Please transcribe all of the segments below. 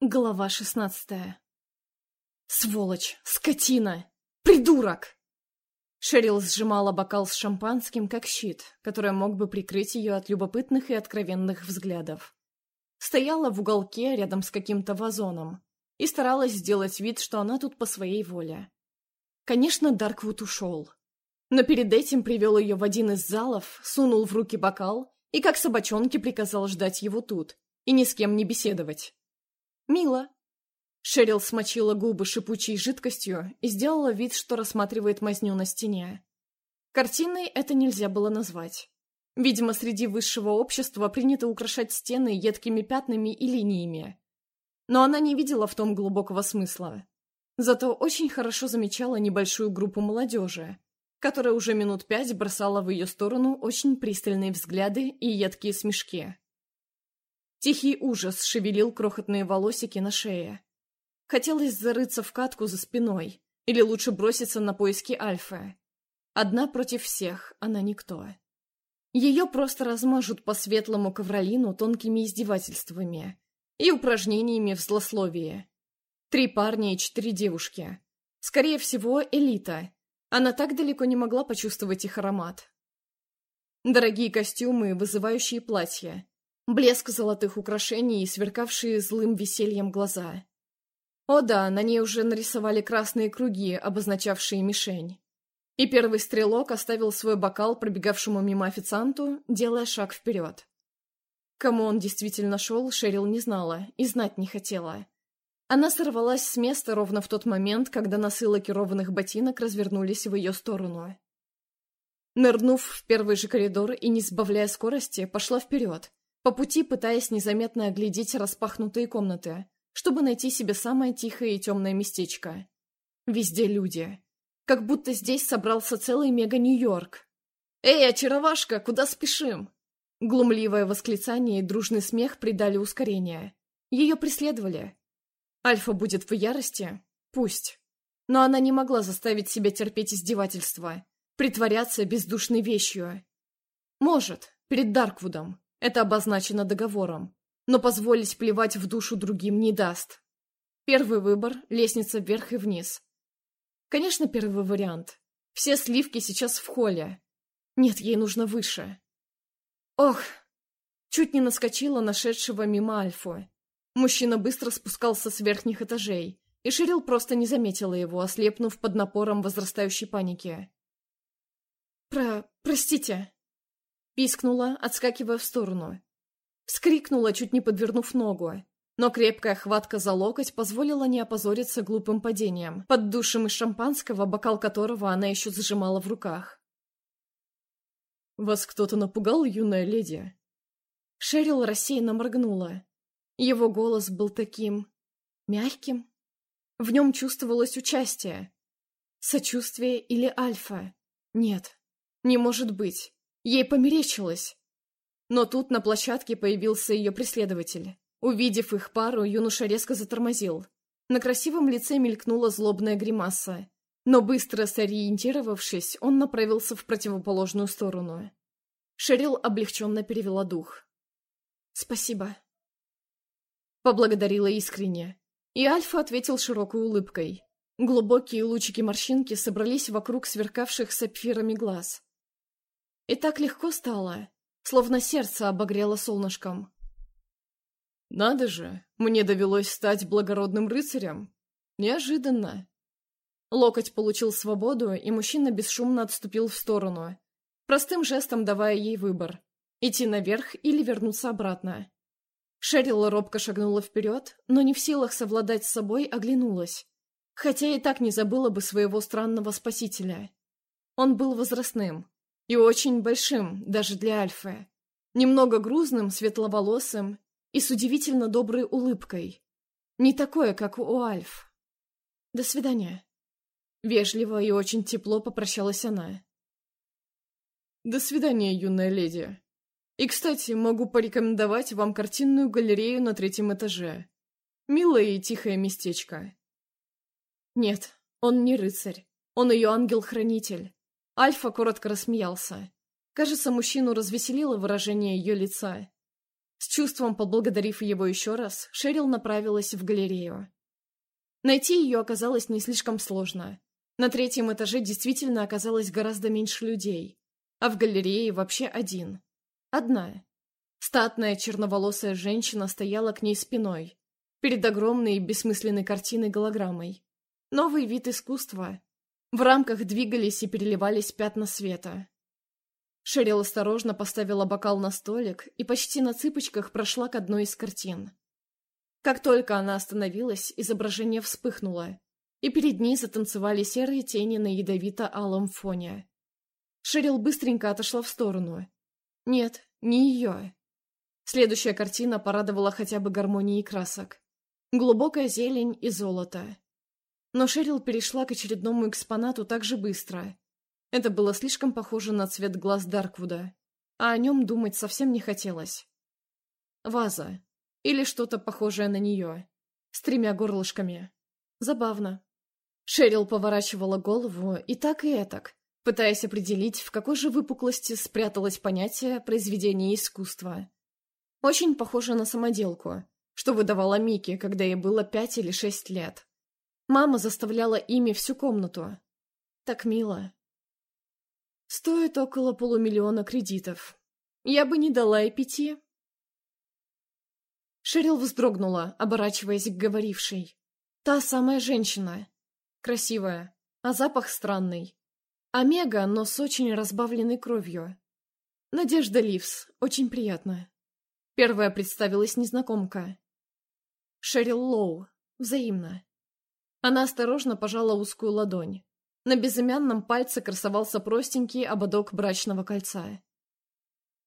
Глава шестнадцатая. Сволочь! Скотина! Придурок! Шерил сжимала бокал с шампанским, как щит, который мог бы прикрыть ее от любопытных и откровенных взглядов. Стояла в уголке рядом с каким-то вазоном и старалась сделать вид, что она тут по своей воле. Конечно, Дарквуд ушел. Но перед этим привел ее в один из залов, сунул в руки бокал и как собачонке приказал ждать его тут и ни с кем не беседовать. «Мило». Шерил смочила губы шипучей жидкостью и сделала вид, что рассматривает мазню на стене. Картиной это нельзя было назвать. Видимо, среди высшего общества принято украшать стены едкими пятнами и линиями. Но она не видела в том глубокого смысла. Зато очень хорошо замечала небольшую группу молодежи, которая уже минут пять бросала в ее сторону очень пристальные взгляды и едкие смешки. Тихий ужас шевелил крохотные волосики на шее. Хотелось зарыться в катку за спиной, или лучше броситься на поиски Альфы. Одна против всех, она никто. Ее просто размажут по светлому ковролину тонкими издевательствами и упражнениями в злословии. Три парня и четыре девушки. Скорее всего, элита. Она так далеко не могла почувствовать их аромат. Дорогие костюмы, вызывающие платья, Блеск золотых украшений и сверкавшие злым весельем глаза. О да, на ней уже нарисовали красные круги, обозначавшие мишень. И первый стрелок оставил свой бокал пробегавшему мимо официанту, делая шаг вперед. Кому он действительно шел, Шерил не знала и знать не хотела. Она сорвалась с места ровно в тот момент, когда носы лакированных ботинок развернулись в ее сторону. Нырнув в первый же коридор и не сбавляя скорости, пошла вперед, по пути пытаясь незаметно оглядеть распахнутые комнаты, чтобы найти себе самое тихое и темное местечко. Везде люди. Как будто здесь собрался целый мега-Нью-Йорк. «Эй, очаровашка, куда спешим?» Глумливое восклицание и дружный смех придали ускорение. Ее преследовали. Альфа будет в ярости? Пусть. Но она не могла заставить себя терпеть издевательства, притворяться бездушной вещью. Может, перед Дарквудом. Это обозначено договором, но позволить плевать в душу другим не даст. Первый выбор — лестница вверх и вниз. Конечно, первый вариант. Все сливки сейчас в холле. Нет, ей нужно выше. Ох! Чуть не наскочила нашедшего мимо Альфу. Мужчина быстро спускался с верхних этажей, и Ширил просто не заметила его, ослепнув под напором возрастающей паники. «Про... простите», Пискнула, отскакивая в сторону. Вскрикнула, чуть не подвернув ногу. Но крепкая хватка за локоть позволила не опозориться глупым падением, под душем из шампанского, бокал которого она еще зажимала в руках. «Вас кто-то напугал, юная леди?» Шерил рассеянно моргнула. Его голос был таким... мягким. В нем чувствовалось участие. Сочувствие или альфа? Нет, не может быть. Ей померещилось. Но тут на площадке появился ее преследователь. Увидев их пару, юноша резко затормозил. На красивом лице мелькнула злобная гримаса. Но быстро сориентировавшись, он направился в противоположную сторону. Шерил облегченно перевела дух. «Спасибо». Поблагодарила искренне. И Альфа ответил широкой улыбкой. Глубокие лучики морщинки собрались вокруг сверкавших сапфирами глаз. И так легко стало, словно сердце обогрело солнышком. «Надо же, мне довелось стать благородным рыцарем. Неожиданно». Локоть получил свободу, и мужчина бесшумно отступил в сторону, простым жестом давая ей выбор — идти наверх или вернуться обратно. Шерил робко шагнула вперед, но не в силах совладать с собой, оглянулась. Хотя и так не забыла бы своего странного спасителя. Он был возрастным, и очень большим, даже для Альфы. Немного грузным, светловолосым и с удивительно доброй улыбкой. Не такое, как у Альф. До свидания. Вежливо и очень тепло попрощалась она. До свидания, юная леди. И, кстати, могу порекомендовать вам картинную галерею на третьем этаже. Милое и тихое местечко. Нет, он не рыцарь. Он ее ангел-хранитель. Альфа коротко рассмеялся. Кажется, мужчину развеселило выражение ее лица. С чувством поблагодарив его еще раз, Шерил направилась в галерею. Найти ее оказалось не слишком сложно. На третьем этаже действительно оказалось гораздо меньше людей, а в галерее вообще один. Одна. Статная черноволосая женщина стояла к ней спиной, перед огромной и бессмысленной картиной голограммой. Новый вид искусства. В рамках двигались и переливались пятна света. Шерил осторожно поставила бокал на столик и почти на цыпочках прошла к одной из картин. Как только она остановилась, изображение вспыхнуло, и перед ней затанцевали серые тени на ядовито-алом фоне. Шерил быстренько отошла в сторону. Нет, не ее. Следующая картина порадовала хотя бы гармонией красок. Глубокая зелень и золото. Но Шерил перешла к очередному экспонату так же быстро, это было слишком похоже на цвет глаз Дарквуда, а о нем думать совсем не хотелось. Ваза. Или что-то похожее на нее. С тремя горлышками. Забавно. Шерил поворачивала голову и так и этак, пытаясь определить, в какой же выпуклости спряталось понятие произведения искусства. Очень похоже на самоделку, что выдавала Микки, когда ей было пять или шесть лет. Мама заставляла ими всю комнату. Так мило. Стоит около полумиллиона кредитов. Я бы не дала и пяти. Шерил вздрогнула, оборачиваясь к говорившей. Та самая женщина. Красивая, а запах странный. Омега, но с очень разбавленной кровью. Надежда Ливс, очень приятно. Первая представилась незнакомка. Шерил Лоу, взаимно. Она осторожно пожала узкую ладонь. На безымянном пальце красовался простенький ободок брачного кольца.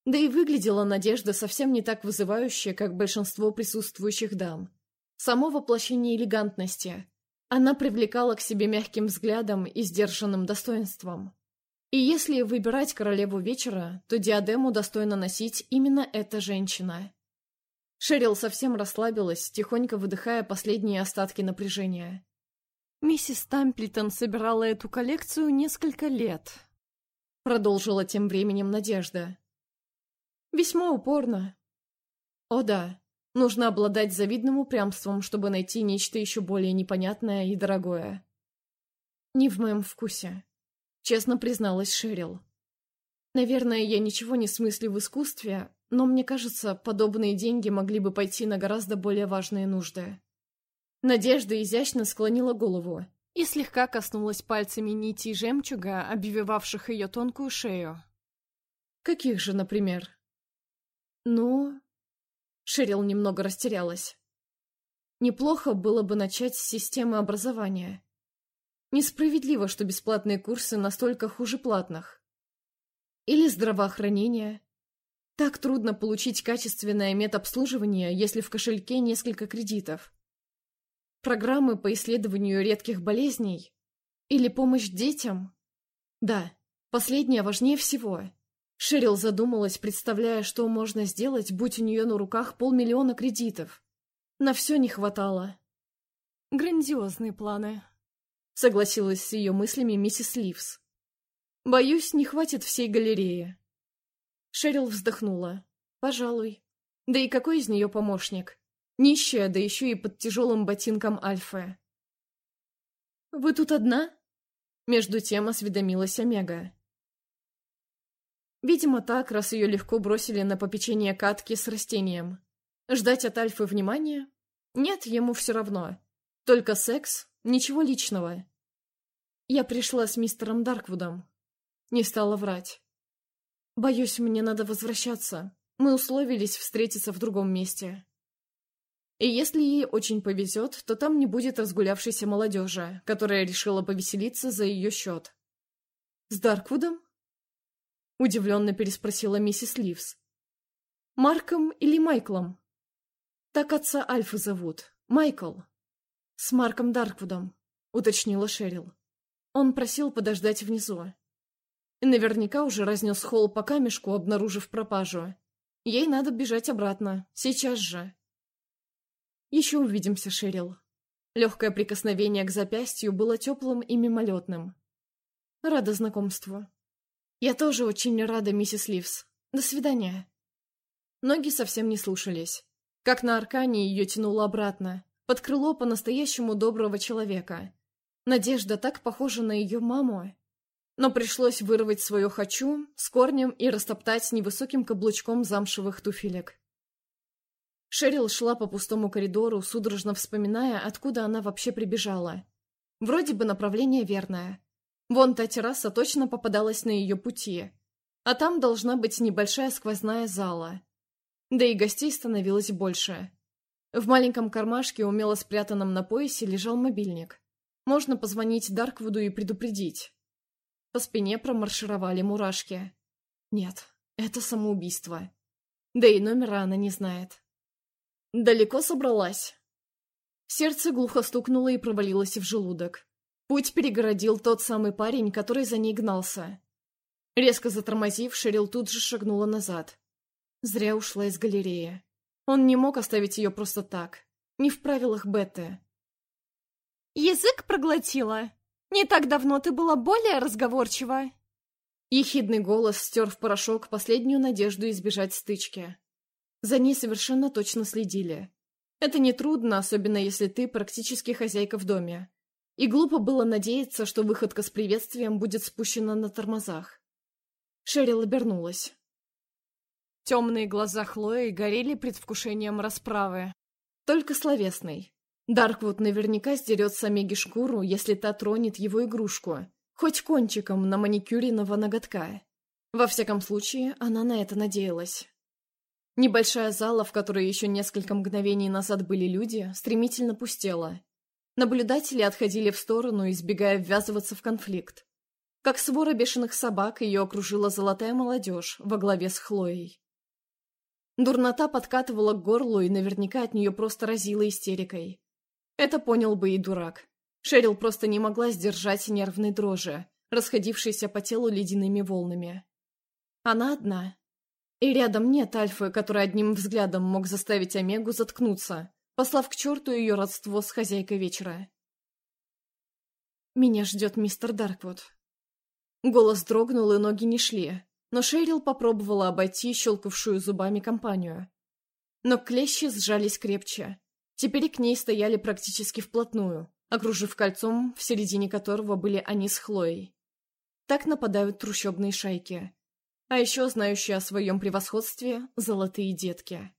Да и выглядела Надежда совсем не так вызывающе, как большинство присутствующих дам. Само воплощение элегантности. Она привлекала к себе мягким взглядом и сдержанным достоинством. И если выбирать королеву вечера, то диадему достойно носить именно эта женщина. Шерил совсем расслабилась, тихонько выдыхая последние остатки напряжения. Миссис Тамплитон собирала эту коллекцию несколько лет. Продолжила тем временем Надежда. Весьма упорно. О да, нужно обладать завидным упрямством, чтобы найти нечто еще более непонятное и дорогое. Не в моем вкусе. Честно призналась Шерил. Наверное, я ничего не смыслю в искусстве, но мне кажется, подобные деньги могли бы пойти на гораздо более важные нужды. Надежда изящно склонила голову и слегка коснулась пальцами нитей жемчуга, обвивавших ее тонкую шею. «Каких же, например?» «Ну...» Шерил немного растерялась. «Неплохо было бы начать с системы образования. Несправедливо, что бесплатные курсы настолько хуже платных. Или здравоохранение. Так трудно получить качественное медобслуживание, если в кошельке несколько кредитов. Программы по исследованию редких болезней? Или помощь детям? Да, последнее важнее всего. Шерил задумалась, представляя, что можно сделать, будь у нее на руках полмиллиона кредитов. На все не хватало. Грандиозные планы. Согласилась с ее мыслями миссис Ливс. Боюсь, не хватит всей галереи. Шерил вздохнула. Пожалуй. Да и какой из нее помощник? Нищая, да еще и под тяжелым ботинком Альфы. «Вы тут одна?» Между тем осведомилась Омега. Видимо, так, раз ее легко бросили на попечение катки с растением. Ждать от Альфы внимания? Нет, ему все равно. Только секс, ничего личного. Я пришла с мистером Дарквудом. Не стала врать. Боюсь, мне надо возвращаться. Мы условились встретиться в другом месте. И если ей очень повезет, то там не будет разгулявшейся молодежи, которая решила повеселиться за ее счет. «С Дарквудом?» Удивленно переспросила миссис Ливс. «Марком или Майклом?» «Так отца Альфы зовут. Майкл». «С Марком Дарквудом», — уточнила Шерил. Он просил подождать внизу. Наверняка уже разнес холл по камешку, обнаружив пропажу. Ей надо бежать обратно, сейчас же. Еще увидимся, Шерил. Легкое прикосновение к запястью было теплым и мимолетным. Рада знакомству. Я тоже очень рада, миссис Ливс. До свидания. ноги совсем не слушались. Как на аркане ее тянуло обратно, под крыло по-настоящему доброго человека. Надежда так похожа на ее маму. Но пришлось вырвать свое «хочу» с корнем и растоптать невысоким каблучком замшевых туфелек. Шерил шла по пустому коридору, судорожно вспоминая, откуда она вообще прибежала. Вроде бы направление верное. Вон та терраса точно попадалась на ее пути. А там должна быть небольшая сквозная зала. Да и гостей становилось больше. В маленьком кармашке, умело спрятанном на поясе, лежал мобильник. Можно позвонить Дарквуду и предупредить. По спине промаршировали мурашки. Нет, это самоубийство. Да и номера она не знает. Далеко собралась? Сердце глухо стукнуло и провалилось в желудок. Путь перегородил тот самый парень, который за ней гнался. Резко затормозив, Шерил тут же шагнула назад. Зря ушла из галереи. Он не мог оставить ее просто так. Не в правилах Бетты. «Язык проглотила? Не так давно ты была более разговорчива?» Ехидный голос стер в порошок последнюю надежду избежать стычки. За ней совершенно точно следили. Это нетрудно, особенно если ты практически хозяйка в доме. И глупо было надеяться, что выходка с приветствием будет спущена на тормозах. Шерил обернулась. Темные глаза Хлои горели предвкушением расправы. Только словесной. Дарквуд наверняка сдерет с Омеги шкуру, если та тронет его игрушку, хоть кончиком на маникюренного ноготка. Во всяком случае, она на это надеялась. Небольшая зала, в которой еще несколько мгновений назад были люди, стремительно пустела. Наблюдатели отходили в сторону, избегая ввязываться в конфликт. Как свора бешеных собак, ее окружила золотая молодежь во главе с Хлоей. Дурнота подкатывала к горлу и наверняка от нее просто разила истерикой. Это понял бы и дурак. Шерил просто не могла сдержать нервной дрожи, расходившейся по телу ледяными волнами. Она одна, и рядом нет Альфы, который одним взглядом мог заставить Омегу заткнуться, послав к черту ее родство с хозяйкой вечера. «Меня ждет мистер Дарквуд». Голос дрогнул, и ноги не шли, но Шерил попробовала обойти щелкавшую зубами компанию. Но клещи сжались крепче. Теперь к ней стояли практически вплотную, окружив кольцом, в середине которого были они с Хлоей. Так нападают трущобные шайки а еще знающие о своем превосходстве золотые детки.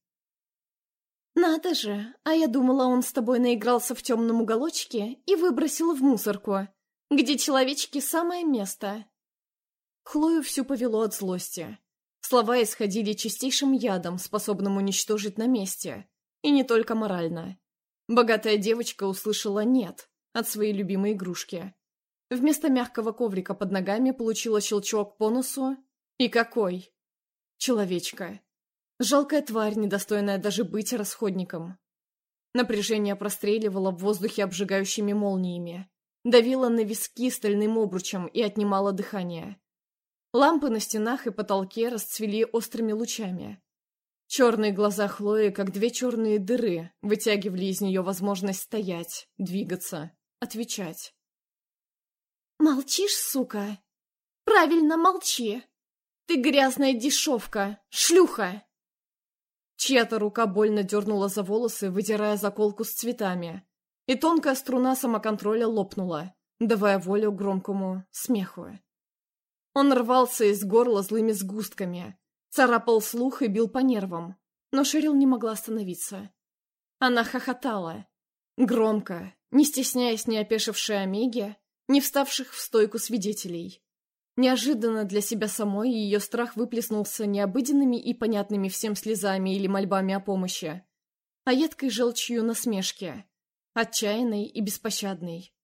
«Надо же, а я думала, он с тобой наигрался в темном уголочке и выбросил в мусорку, где человечки самое место». Хлою всю повело от злости. Слова исходили чистейшим ядом, способным уничтожить на месте, и не только морально. Богатая девочка услышала «нет» от своей любимой игрушки. Вместо мягкого коврика под ногами получила щелчок по носу и какой? Человечка. Жалкая тварь, недостойная даже быть расходником. Напряжение простреливало в воздухе обжигающими молниями, давило на виски стальным обручем и отнимало дыхание. Лампы на стенах и потолке расцвели острыми лучами. Черные глаза Хлои, как две черные дыры, вытягивали из нее возможность стоять, двигаться, отвечать. «Молчишь, сука? Правильно, молчи!» Ты грязная дешевка! Шлюха!» Чья-то рука больно дернула за волосы, выдирая заколку с цветами. И тонкая струна самоконтроля лопнула, давая волю громкому смеху. Он рвался из горла злыми сгустками, царапал слух и бил по нервам, но Шерил не могла остановиться. Она хохотала. Громко, не стесняясь ни опешившей Омеги, ни вставших в стойку свидетелей. Неожиданно для себя самой ее страх выплеснулся не обыденными и понятными всем слезами или мольбами о помощи, а едкой желчью насмешки, отчаянной и беспощадной.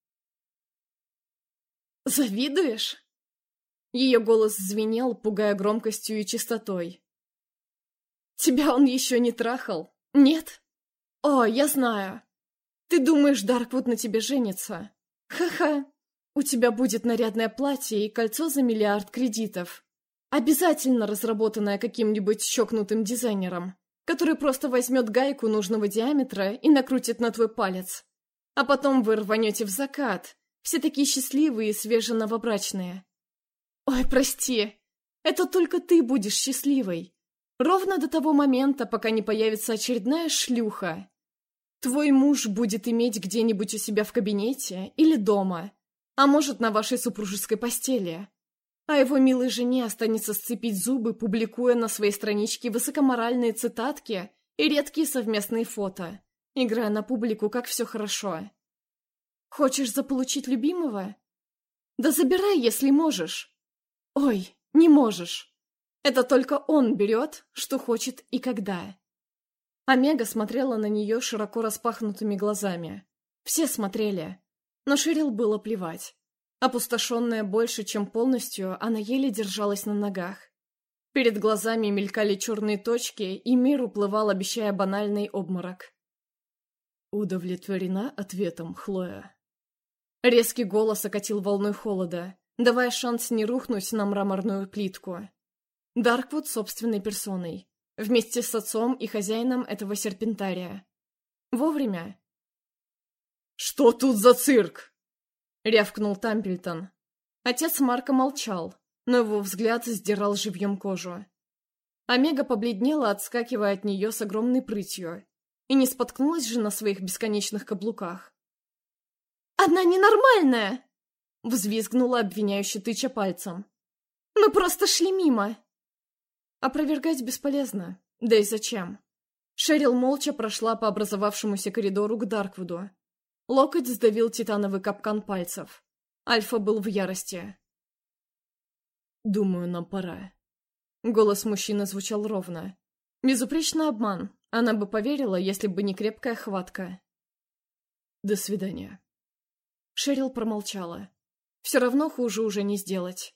«Завидуешь?» Ее голос звенел, пугая громкостью и чистотой. «Тебя он еще не трахал? Нет? О, я знаю. Ты думаешь, Дарквуд на тебе женится? Ха-ха!» У тебя будет нарядное платье и кольцо за миллиард кредитов. Обязательно разработанное каким-нибудь щекнутым дизайнером, который просто возьмет гайку нужного диаметра и накрутит на твой палец. А потом вы рванете в закат, все такие счастливые и свеженовобрачные. Ой, прости, это только ты будешь счастливой. Ровно до того момента, пока не появится очередная шлюха. Твой муж будет иметь где-нибудь у себя в кабинете или дома, а может, на вашей супружеской постели. А его милой жене останется сцепить зубы, публикуя на своей страничке высокоморальные цитатки и редкие совместные фото, играя на публику, как все хорошо. Хочешь заполучить любимого? Да забирай, если можешь. Ой, не можешь. Это только он берет, что хочет и когда. Омега смотрела на нее широко распахнутыми глазами. Все смотрели. Но Ширил было плевать. Опустошенная больше, чем полностью, она еле держалась на ногах. Перед глазами мелькали черные точки, и мир уплывал, обещая банальный обморок. «Удовлетворена ответом, Хлоя?» Резкий голос окатил волной холода, давая шанс не рухнуть на мраморную плитку. Дарквуд собственной персоной, вместе с отцом и хозяином этого серпентария. Вовремя. «Что тут за цирк?» — рявкнул Тампельтон. Отец Марка молчал, но его взгляд сдирал живьем кожу. Омега побледнела, отскакивая от нее с огромной прытью, и не споткнулась же на своих бесконечных каблуках. «Она ненормальная!» — взвизгнула обвиняюще тыча пальцем. «Мы просто шли мимо!» Опровергать бесполезно. Да и зачем? Шерил молча прошла по образовавшемуся коридору к Дарквуду. Локоть сдавил титановый капкан пальцев. Альфа был в ярости. «Думаю, нам пора». Голос мужчины звучал ровно. Безупречный обман. Она бы поверила, если бы не крепкая хватка. «До свидания». Шерил промолчала. Все равно хуже уже не сделать.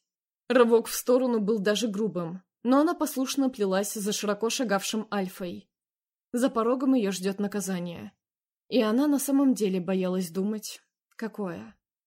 Рывок в сторону был даже грубым но она послушно плелась за широко шагавшим Альфой. За порогом ее ждет наказание. И она на самом деле боялась думать, какое.